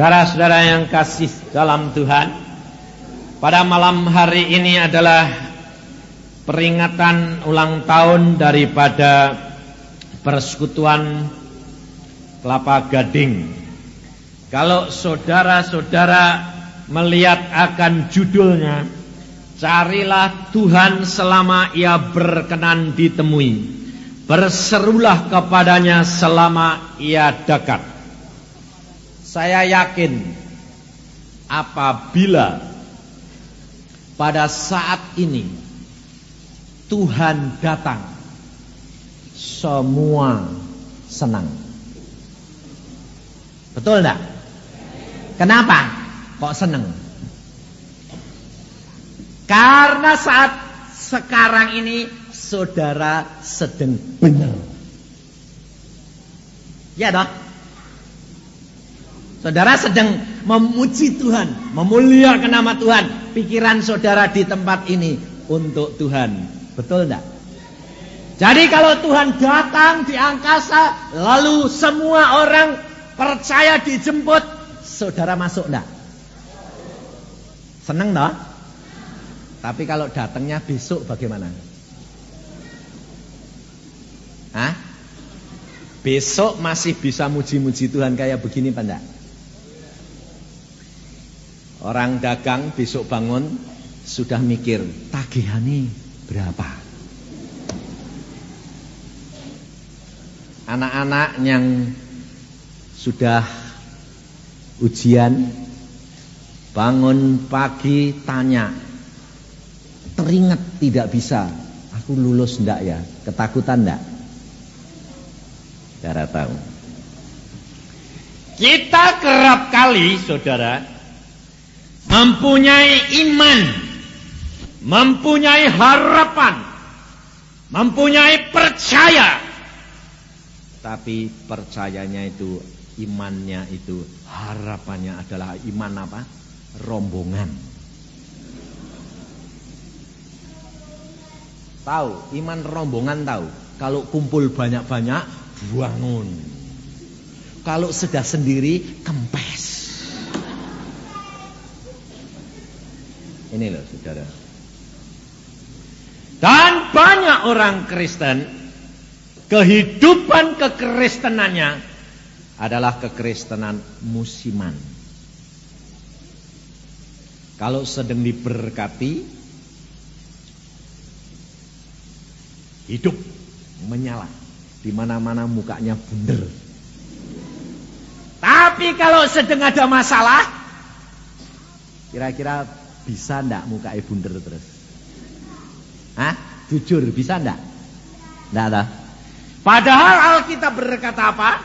Saudara-saudara yang kasih dalam Tuhan Pada malam hari ini adalah Peringatan ulang tahun daripada Persekutuan Kelapa Gading. Kalau saudara-saudara melihat akan judulnya Carilah Tuhan selama ia berkenan ditemui. Berserulah kepadanya selama ia dekat saya yakin apabila pada saat ini Tuhan datang semua senang. Betul enggak? Kenapa kok senang? Karena saat sekarang ini saudara sedang benar. Ya dong? Saudara sedang memuji Tuhan, memuliakan nama Tuhan. Pikiran saudara di tempat ini untuk Tuhan. Betul enggak? Jadi kalau Tuhan datang di angkasa, lalu semua orang percaya dijemput, saudara masuk enggak? Seneng enggak? Tapi kalau datangnya besok bagaimana? Hah? Besok masih bisa muji-muji Tuhan kayak begini Pak enggak? Orang dagang besok bangun sudah mikir tagihani berapa. Anak-anak yang sudah ujian bangun pagi tanya teringat tidak bisa? Aku lulus ndak ya? Ketakutan ndak? Saudara tahu. Kita kerap kali saudara mempunyai iman, mempunyai harapan, mempunyai percaya. Tapi percayanya itu, imannya itu, harapannya adalah iman apa? Rombongan. Tahu, iman rombongan tahu. Kalau kumpul banyak-banyak, bangun. Kalau sudah sendiri, kempes. Ini loh saudara. Dan banyak orang Kristen kehidupan kekristenannya adalah kekristenan musiman. Kalau sedang diberkati hidup menyala di mana-mana mukanya bunder. Tapi kalau sedang ada masalah kira-kira bisa ndak muka bunder terus? Hah? Jujur bisa ndak? Ndak ada. Padahal Alkitab berkata apa?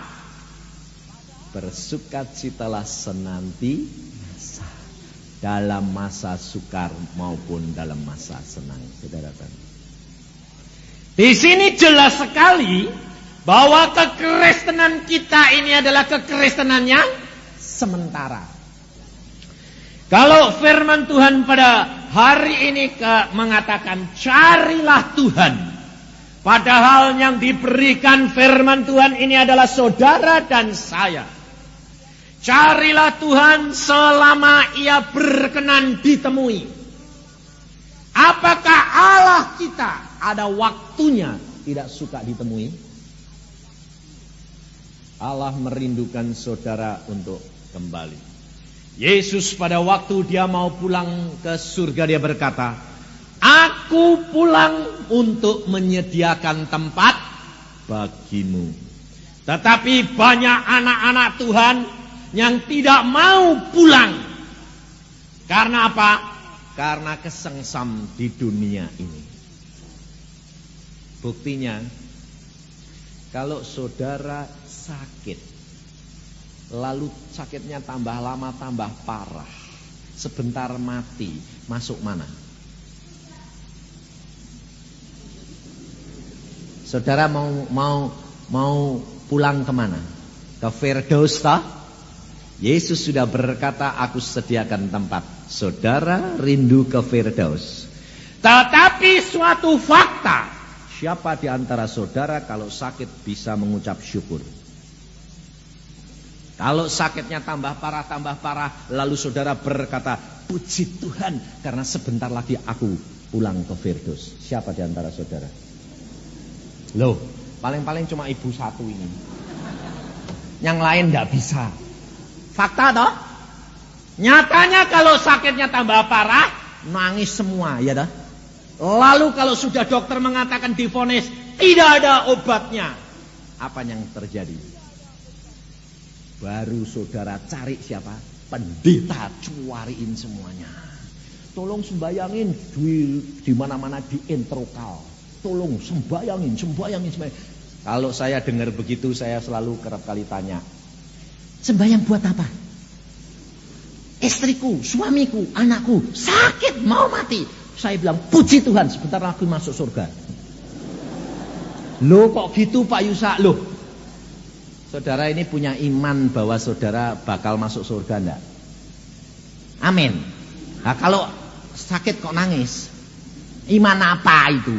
Bersukacitalah senanti masa dalam masa sukar maupun dalam masa senang, saudara Di sini jelas sekali bahwa kekristenan kita ini adalah kekristenan yang sementara. Kalau firman Tuhan pada hari ini ke, mengatakan carilah Tuhan. Padahal yang diberikan firman Tuhan ini adalah saudara dan saya. Carilah Tuhan selama ia berkenan ditemui. Apakah Allah kita ada waktunya tidak suka ditemui? Allah merindukan saudara untuk kembali. Yesus pada waktu dia mau pulang ke surga dia berkata, Aku pulang untuk menyediakan tempat bagimu. Tetapi banyak anak-anak Tuhan yang tidak mau pulang. Karena apa? Karena kesengsam di dunia ini. Buktinya, kalau saudara sakit, Lalu sakitnya tambah lama tambah parah. Sebentar mati, masuk mana? Saudara mau mau mau pulang ke mana? Ke Firdaus? Yesus sudah berkata, aku sediakan tempat. Saudara rindu ke Firdaus. Tetapi suatu fakta, siapa di antara saudara kalau sakit bisa mengucap syukur? Kalau sakitnya tambah parah, tambah parah, lalu saudara berkata, puji Tuhan karena sebentar lagi aku pulang ke Firdaus. Siapa di antara saudara? Loh, paling-paling cuma ibu satu ini. Yang lain tidak bisa. Fakta toh? Nyatanya kalau sakitnya tambah parah, nangis semua, ya dah. Lalu kalau sudah dokter mengatakan difonis tidak ada obatnya, apa yang terjadi? Baru saudara cari siapa? Pendeta cuariin semuanya. Tolong sembayangin di, mana-mana di introkal. Tolong sembayangin, sembayangin, sembayangin. Kalau saya dengar begitu saya selalu kerap kali tanya. Sembayang buat apa? Istriku, suamiku, anakku sakit mau mati. Saya bilang puji Tuhan sebentar lagi masuk surga. Loh kok gitu Pak Yusa? Loh Saudara ini punya iman bahwa saudara bakal masuk surga enggak? Amin. Nah, kalau sakit kok nangis? Iman apa itu?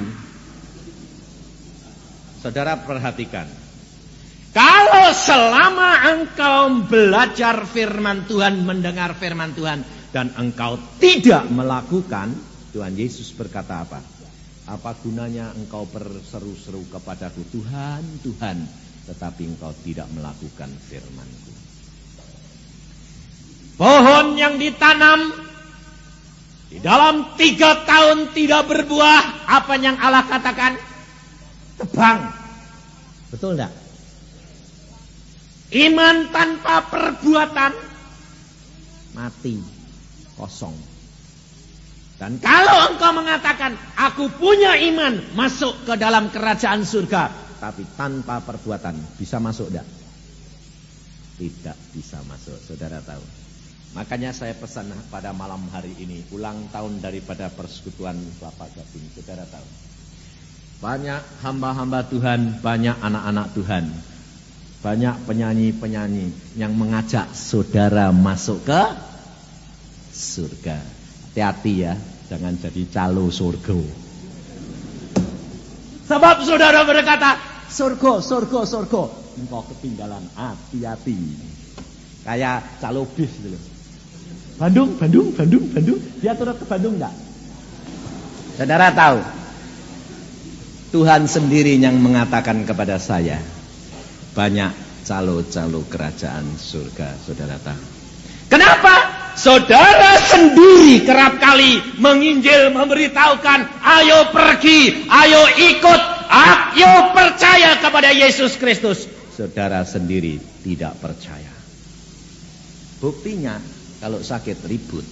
Saudara perhatikan. Kalau selama engkau belajar firman Tuhan, mendengar firman Tuhan dan engkau tidak melakukan, Tuhan Yesus berkata apa? Apa gunanya engkau berseru-seru kepadaku Tuhan, Tuhan, tetapi engkau tidak melakukan firmanku. Pohon yang ditanam di dalam tiga tahun tidak berbuah, apa yang Allah katakan? Tebang. Betul enggak? Iman tanpa perbuatan mati kosong. Dan kalau engkau mengatakan aku punya iman masuk ke dalam kerajaan surga, tapi tanpa perbuatan bisa masuk tidak? Tidak bisa masuk, saudara tahu. Makanya saya pesan pada malam hari ini ulang tahun daripada persekutuan Bapak Gabung, saudara tahu. Banyak hamba-hamba Tuhan, banyak anak-anak Tuhan, banyak penyanyi-penyanyi yang mengajak saudara masuk ke surga. Hati-hati ya, jangan jadi calo surga. Sebab saudara berkata, surga, surga, surga. Engkau ketinggalan, hati-hati. Kayak calo bis gitu. Bandung, Bandung, Bandung, Bandung. Dia turut ke Bandung enggak? Saudara tahu, Tuhan sendiri yang mengatakan kepada saya, banyak calo-calo kerajaan surga, saudara tahu. Kenapa? Saudara sendiri kerap kali menginjil memberitahukan, ayo pergi, ayo ikut, ayo percaya kepada Yesus Kristus. Saudara sendiri tidak percaya. Buktinya kalau sakit ribut.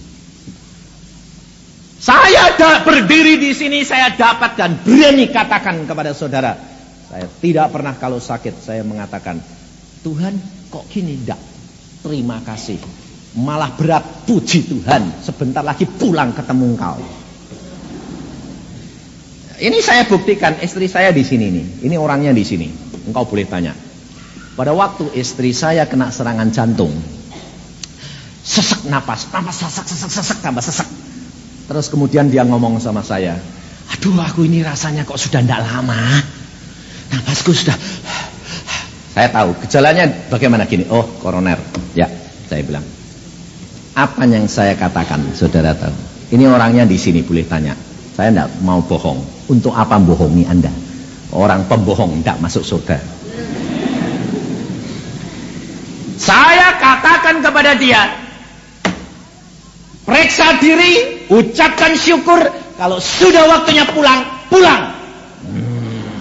Saya berdiri di sini saya dapat dan berani katakan kepada saudara, saya tidak pernah kalau sakit saya mengatakan, Tuhan kok gini? Tidak. Terima kasih malah berat puji Tuhan. Sebentar lagi pulang ketemu engkau. Ini saya buktikan istri saya di sini nih. Ini orangnya di sini. Engkau boleh tanya. Pada waktu istri saya kena serangan jantung sesek napas napas sesek sesek sesek tambah sesek terus kemudian dia ngomong sama saya aduh aku ini rasanya kok sudah tidak lama. Napasku sudah saya tahu gejalanya bagaimana gini? Oh koroner. Ya saya bilang apa yang saya katakan, saudara tahu? Ini orangnya di sini boleh tanya. Saya tidak mau bohong. Untuk apa bohongi Anda? Orang pembohong tidak masuk surga. Saya katakan kepada dia, periksa diri, ucapkan syukur. Kalau sudah waktunya pulang, pulang. Hmm.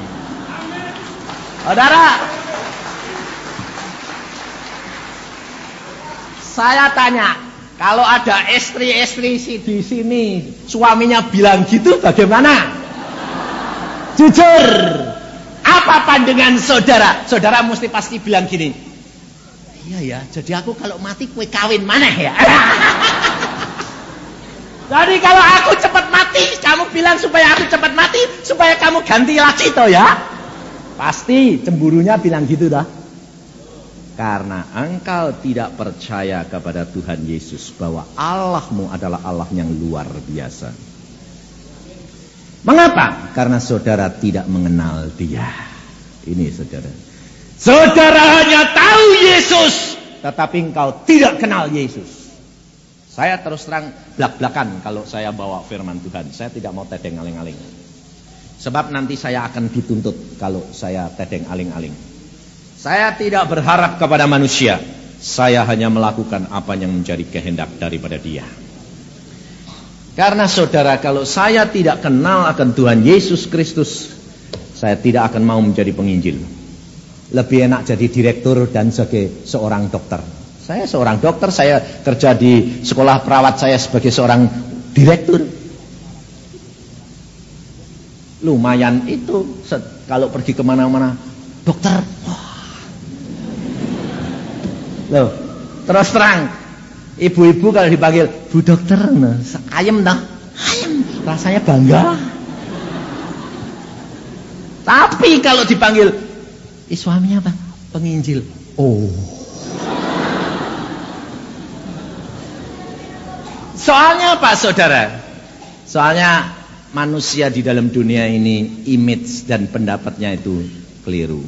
Saudara, saya tanya, kalau ada istri-istri di sini, suaminya bilang gitu bagaimana? Jujur. Apa pandangan saudara? Saudara mesti pasti bilang gini. Iya ya, jadi aku kalau mati kue kawin mana ya? jadi kalau aku cepat mati, kamu bilang supaya aku cepat mati, supaya kamu ganti lagi toh ya? Pasti cemburunya bilang gitu dah. Karena engkau tidak percaya kepada Tuhan Yesus bahwa Allahmu adalah Allah yang luar biasa. Mengapa? Karena saudara tidak mengenal dia. Ini saudara. Saudara hanya tahu Yesus tetapi engkau tidak kenal Yesus. Saya terus terang belak-belakan kalau saya bawa firman Tuhan. Saya tidak mau tedeng aling-aling. Sebab nanti saya akan dituntut kalau saya tedeng aling-aling. Saya tidak berharap kepada manusia. Saya hanya melakukan apa yang menjadi kehendak daripada dia. Karena saudara kalau saya tidak kenal akan Tuhan Yesus Kristus. Saya tidak akan mau menjadi penginjil lebih enak jadi direktur dan sebagai seorang dokter. Saya seorang dokter, saya kerja di sekolah perawat saya sebagai seorang direktur. Lumayan itu kalau pergi ke mana-mana, dokter. Loh, terus terang, ibu-ibu kalau dipanggil bu dokter, nah, ayam dah, ayam, rasanya bangga. Tapi kalau dipanggil Eh, suaminya apa? Penginjil. Oh. Soalnya apa saudara? Soalnya manusia di dalam dunia ini image dan pendapatnya itu keliru.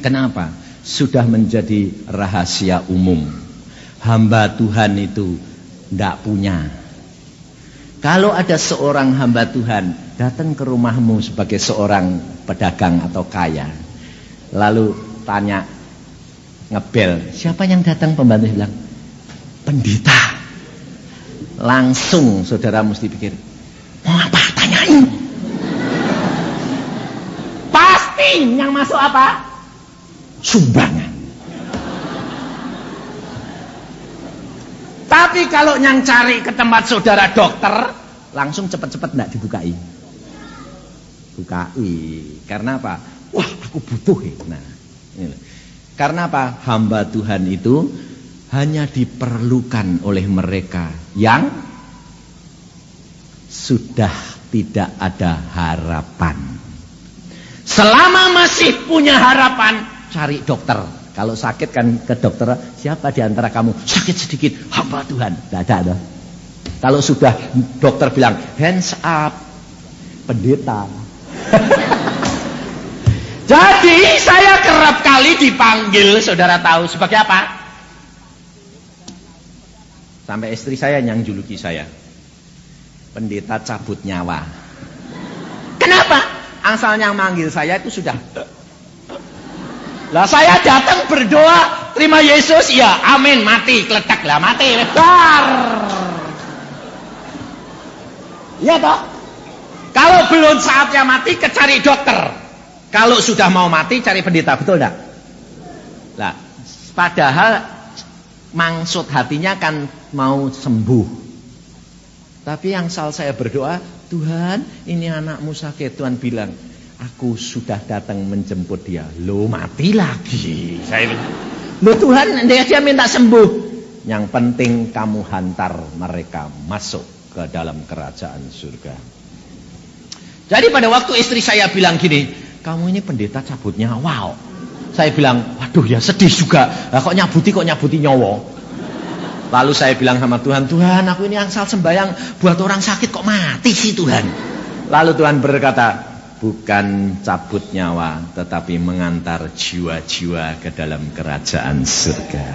Kenapa? Sudah menjadi rahasia umum. Hamba Tuhan itu tidak punya. Kalau ada seorang hamba Tuhan datang ke rumahmu sebagai seorang pedagang atau kaya, Lalu tanya ngebel, siapa yang datang pembantu bilang pendeta. Langsung saudara mesti pikir, mau apa? Tanyain. Pasti yang masuk apa? Sumbangan. Tapi kalau yang cari ke tempat saudara dokter, langsung cepat-cepat enggak dibukai. Bukai. Karena apa? Wah, aku butuh. Nah, ini. Karena apa? Hamba Tuhan itu hanya diperlukan oleh mereka yang sudah tidak ada harapan. Selama masih punya harapan, cari dokter. Kalau sakit kan ke dokter, siapa di antara kamu sakit sedikit, hamba Tuhan. Tidak ada. Kalau sudah dokter bilang hands up, pendeta. Jadi saya kerap kali dipanggil, saudara tahu sebagai apa? Sampai istri saya yang juluki saya. Pendeta cabut nyawa. Kenapa? Asal yang manggil saya itu sudah. Lah saya datang berdoa, terima Yesus, ya amin, mati, keletak lah, mati, lebar. Iya toh? Kalau belum saatnya mati, kecari dokter. Kalau sudah mau mati cari pendeta, betul enggak? Lah, padahal maksud hatinya kan mau sembuh. Tapi yang sal saya berdoa, Tuhan, ini anakmu sakit. Tuhan bilang, aku sudah datang menjemput dia. Lo mati lagi. Saya bilang, lo Tuhan, dia, dia minta sembuh. Yang penting kamu hantar mereka masuk ke dalam kerajaan surga. Jadi pada waktu istri saya bilang gini, kamu ini pendeta cabut nyawa. Saya bilang, waduh ya sedih juga. Lah kok nyabuti kok nyabuti nyawa. Lalu saya bilang sama Tuhan, Tuhan aku ini angsal sembayang buat orang sakit kok mati sih Tuhan. Lalu Tuhan berkata, bukan cabut nyawa, tetapi mengantar jiwa-jiwa ke dalam kerajaan surga.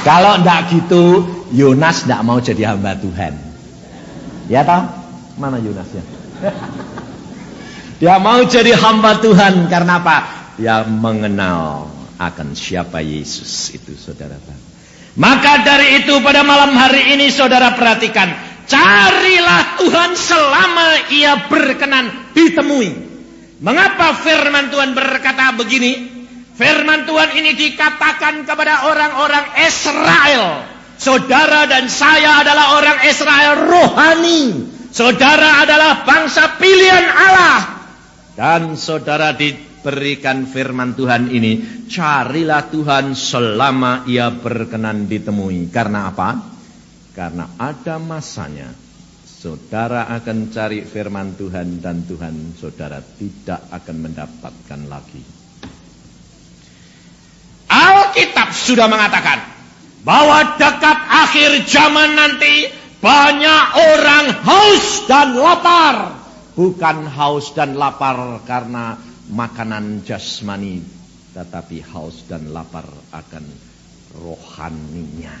Kalau ndak gitu, Yonas ndak mau jadi hamba Tuhan. Ya tahu? Mana Yunasnya? Dia mau jadi hamba Tuhan karena apa? Dia mengenal akan siapa Yesus itu saudara tahu. Maka dari itu pada malam hari ini saudara perhatikan. Carilah Tuhan selama ia berkenan ditemui. Mengapa firman Tuhan berkata begini? Firman Tuhan ini dikatakan kepada orang-orang Israel Saudara dan saya adalah orang Israel rohani. Saudara adalah bangsa pilihan Allah. Dan saudara diberikan firman Tuhan ini. Carilah Tuhan selama ia berkenan ditemui. Karena apa? Karena ada masanya. Saudara akan cari firman Tuhan dan Tuhan saudara tidak akan mendapatkan lagi. Alkitab sudah mengatakan bahwa dekat akhir zaman nanti banyak orang haus dan lapar bukan haus dan lapar karena makanan jasmani, tetapi haus dan lapar akan rohaninya.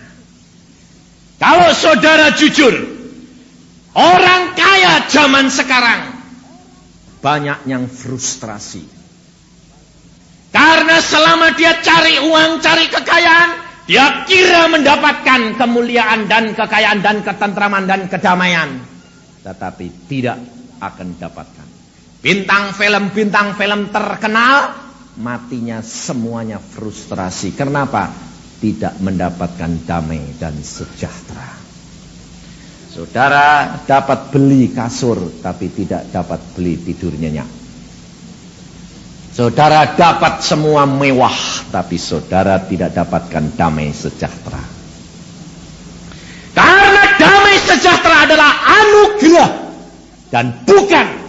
Kalau saudara jujur, orang kaya zaman sekarang banyak yang frustrasi. Karena selama dia cari uang, cari kekayaan, dia kira mendapatkan kemuliaan dan kekayaan dan ketentraman dan kedamaian. Tetapi tidak akan dapatkan. Bintang film, bintang film terkenal, matinya semuanya frustrasi. Kenapa? Tidak mendapatkan damai dan sejahtera. Saudara dapat beli kasur tapi tidak dapat beli tidur nyenyak. Saudara dapat semua mewah tapi saudara tidak dapatkan damai sejahtera. Karena damai sejahtera adalah anugerah dan bukan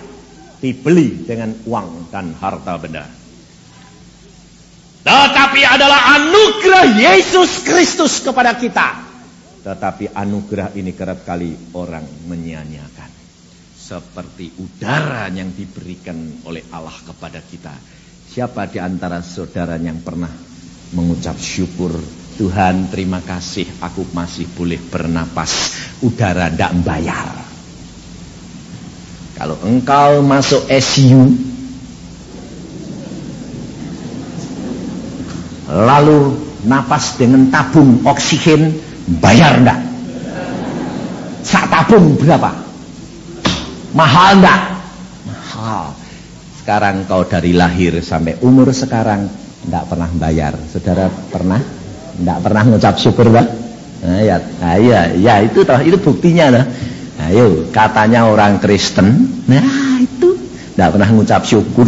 dibeli dengan uang dan harta benda. Tetapi adalah anugerah Yesus Kristus kepada kita tetapi anugerah ini kerap kali orang menyia-nyiakan. Seperti udara yang diberikan oleh Allah kepada kita. Siapa di antara saudara yang pernah mengucap syukur Tuhan terima kasih aku masih boleh bernapas udara tidak membayar. Kalau engkau masuk SU lalu napas dengan tabung oksigen Bayar enggak? Sak tabung berapa? Mahal enggak? Mahal. Sekarang kau dari lahir sampai umur sekarang enggak pernah bayar. Saudara pernah? Enggak pernah ngucap syukur, Pak? Nah, ya, ya, ya itu toh, itu buktinya lah. Ayo, katanya orang Kristen, nah itu enggak pernah ngucap syukur.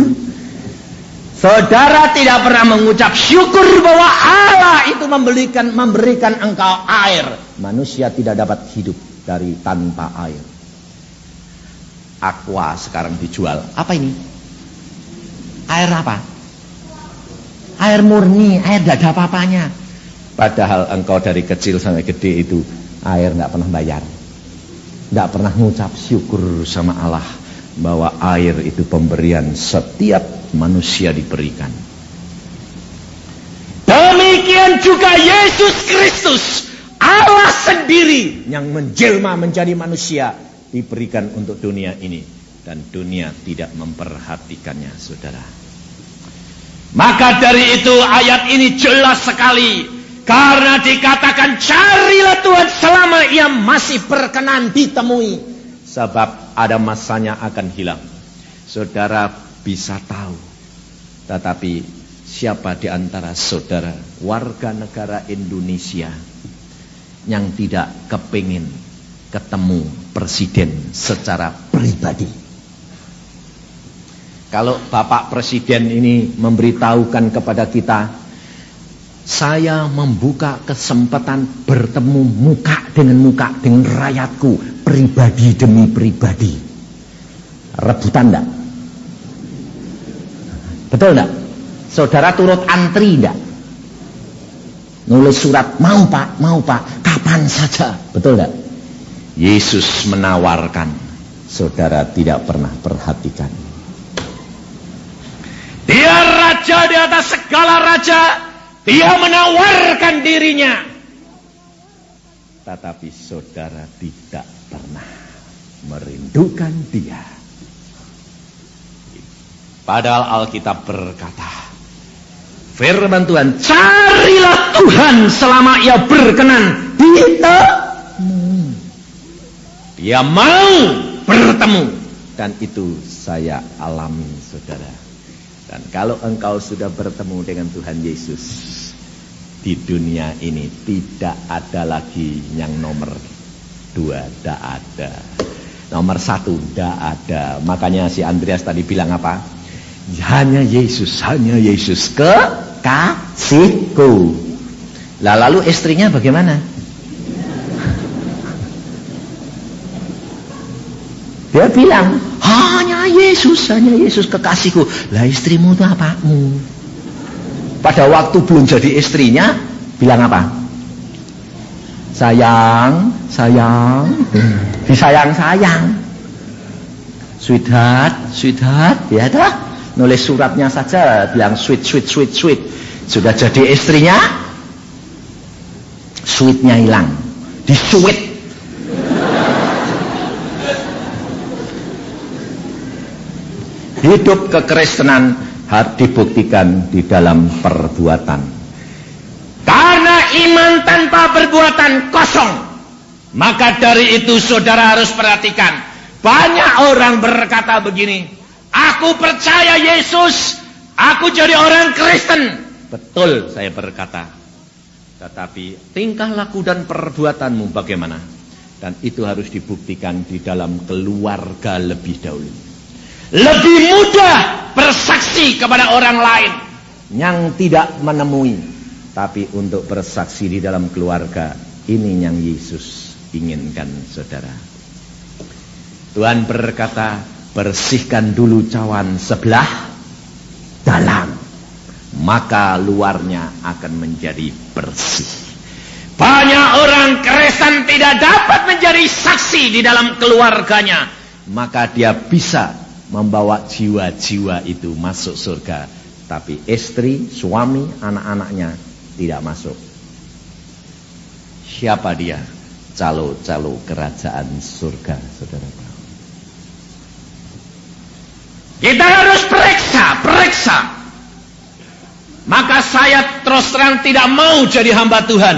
Saudara tidak pernah mengucap syukur bahwa Allah itu memberikan memberikan engkau air. Manusia tidak dapat hidup dari tanpa air. Aqua sekarang dijual. Apa ini? Air apa? Air murni, air tidak ada apa-apanya. Padahal engkau dari kecil sampai gede itu air nggak pernah bayar. Nggak pernah mengucap syukur sama Allah bahwa air itu pemberian setiap manusia diberikan. Demikian juga Yesus Kristus, Allah sendiri yang menjelma menjadi manusia diberikan untuk dunia ini dan dunia tidak memperhatikannya, Saudara. Maka dari itu ayat ini jelas sekali karena dikatakan carilah Tuhan selama ia masih berkenan ditemui sebab ada masanya akan hilang. Saudara bisa tahu. Tetapi siapa di antara saudara warga negara Indonesia yang tidak kepingin ketemu presiden secara pribadi? Kalau Bapak Presiden ini memberitahukan kepada kita, saya membuka kesempatan bertemu muka dengan muka dengan rakyatku, pribadi demi pribadi. Rebutan enggak? Betul enggak? Saudara turut antri enggak? Nulis surat, mau pak, mau pak, kapan saja. Betul enggak? Yesus menawarkan, saudara tidak pernah perhatikan. Dia raja di atas segala raja, dia menawarkan dirinya. Tetapi saudara tidak pernah merindukan dia. Padahal Alkitab berkata, firman Tuhan, carilah Tuhan selama ia berkenan ditemu. Dia mau bertemu. Dan itu saya alami saudara. Kalau engkau sudah bertemu dengan Tuhan Yesus, di dunia ini tidak ada lagi yang nomor dua, tidak ada. Nomor satu, tidak ada. Makanya si Andreas tadi bilang apa? Hanya Yesus, hanya Yesus kekasihku. Lah lalu istrinya bagaimana? Dia bilang, Yesus, hanya Yesus kekasihku. Lah istrimu itu apamu? Pada waktu belum jadi istrinya, bilang apa? Sayang, sayang, disayang-sayang. Sweetheart, sweetheart, ya dah. Nulis suratnya saja bilang sweet, sweet, sweet, sweet. Sudah jadi istrinya, sweetnya hilang. Disuit. Hidup kekristenan harus dibuktikan di dalam perbuatan. Karena iman tanpa perbuatan kosong. Maka dari itu saudara harus perhatikan. Banyak orang berkata begini, aku percaya Yesus, aku jadi orang Kristen. Betul saya berkata. Tetapi tingkah laku dan perbuatanmu bagaimana? Dan itu harus dibuktikan di dalam keluarga lebih dahulu. Lebih mudah bersaksi kepada orang lain yang tidak menemui. Tapi untuk bersaksi di dalam keluarga, ini yang Yesus inginkan saudara. Tuhan berkata, bersihkan dulu cawan sebelah dalam. Maka luarnya akan menjadi bersih. Banyak orang keresan tidak dapat menjadi saksi di dalam keluarganya. Maka dia bisa membawa jiwa-jiwa itu masuk surga. Tapi istri, suami, anak-anaknya tidak masuk. Siapa dia? Calo-calo kerajaan surga, saudara. Kita harus periksa, periksa. Maka saya terus terang tidak mau jadi hamba Tuhan.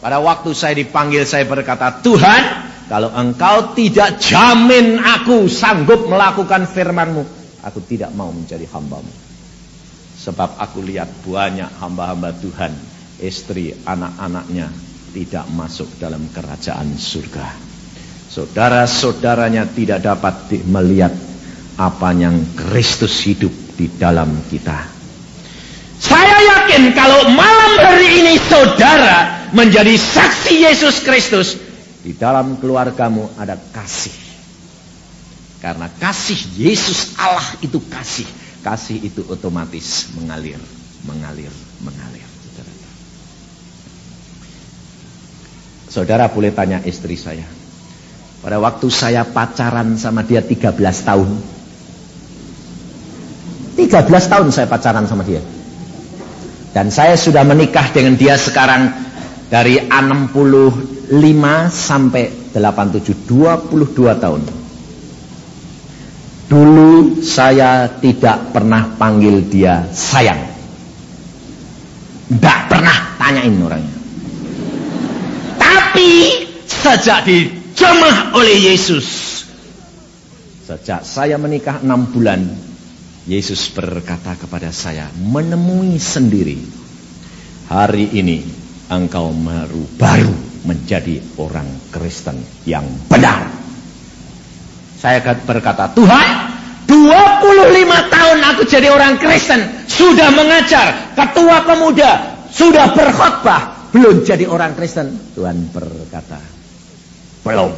Pada waktu saya dipanggil saya berkata, Tuhan, kalau engkau tidak jamin aku sanggup melakukan firmanmu, aku tidak mau menjadi hambamu. Sebab aku lihat banyak hamba-hamba Tuhan, istri, anak-anaknya tidak masuk dalam kerajaan surga. Saudara-saudaranya tidak dapat melihat apa yang Kristus hidup di dalam kita. Saya yakin kalau malam hari ini saudara menjadi saksi Yesus Kristus, di dalam keluargamu ada kasih. Karena kasih Yesus Allah itu kasih. Kasih itu otomatis mengalir, mengalir, mengalir. Saudara boleh tanya istri saya. Pada waktu saya pacaran sama dia 13 tahun, 13 tahun saya pacaran sama dia. Dan saya sudah menikah dengan dia sekarang dari 65 sampai 87, 22 tahun. Dulu saya tidak pernah panggil dia sayang. Tidak pernah tanyain orangnya. Tapi sejak dijamah oleh Yesus. Sejak saya menikah 6 bulan Yesus berkata kepada saya, menemui sendiri. Hari ini engkau baru baru menjadi orang Kristen yang benar. Saya berkata, Tuhan, 25 tahun aku jadi orang Kristen, sudah mengajar, ketua pemuda, sudah berkhotbah, belum jadi orang Kristen. Tuhan berkata, belum.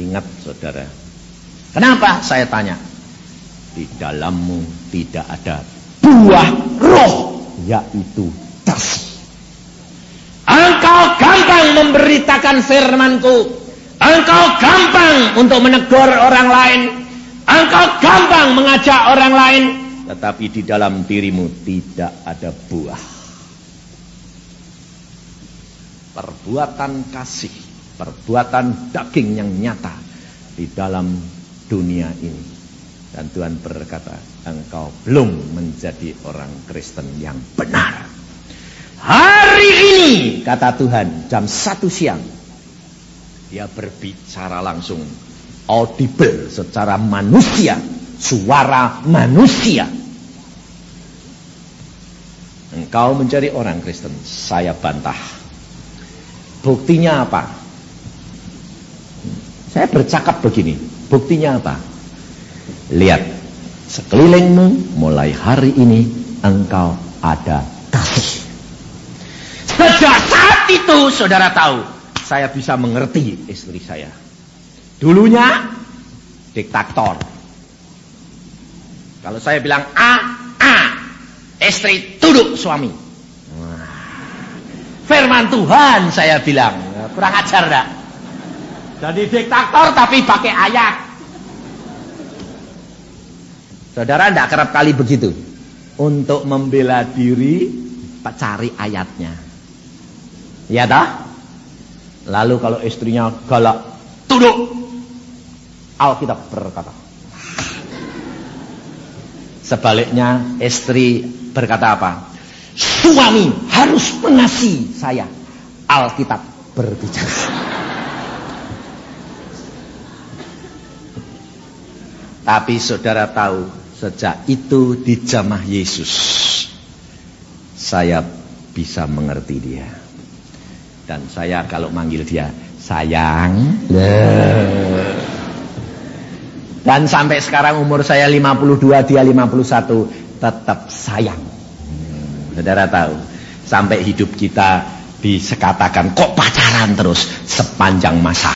Ingat saudara. Kenapa saya tanya? di dalammu tidak ada buah roh yaitu kasih. Memberitakan firmanku. Engkau gampang untuk menegur orang lain. Engkau gampang mengajak orang lain. Tetapi di dalam dirimu tidak ada buah. Perbuatan kasih. Perbuatan daging yang nyata. Di dalam dunia ini. Dan Tuhan berkata, engkau belum menjadi orang Kristen yang benar. Hari ini, kata Tuhan, jam satu siang, dia berbicara langsung, audible secara manusia, suara manusia. Engkau menjadi orang Kristen, saya bantah. Buktinya apa? Saya bercakap begini, buktinya apa? Lihat, sekelilingmu mulai hari ini engkau ada kasih. Itu saudara tahu, saya bisa mengerti istri saya. Dulunya diktator. Kalau saya bilang A, A, istri tunduk suami. Firman Tuhan saya bilang, kurang ajar dah. Jadi diktator tapi pakai ayat. Saudara tidak kerap kali begitu. Untuk membela diri, cari ayatnya. Ya dah? Lalu kalau istrinya galak, tunduk. Alkitab berkata. Sebaliknya istri berkata apa? Suami harus mengasihi saya. Alkitab berbicara. Tapi saudara tahu sejak itu di jamah Yesus saya bisa mengerti dia. Dan saya kalau manggil dia sayang. Dan sampai sekarang umur saya 52, dia 51, tetap sayang. Saudara tahu, sampai hidup kita disekatakan kok pacaran terus sepanjang masa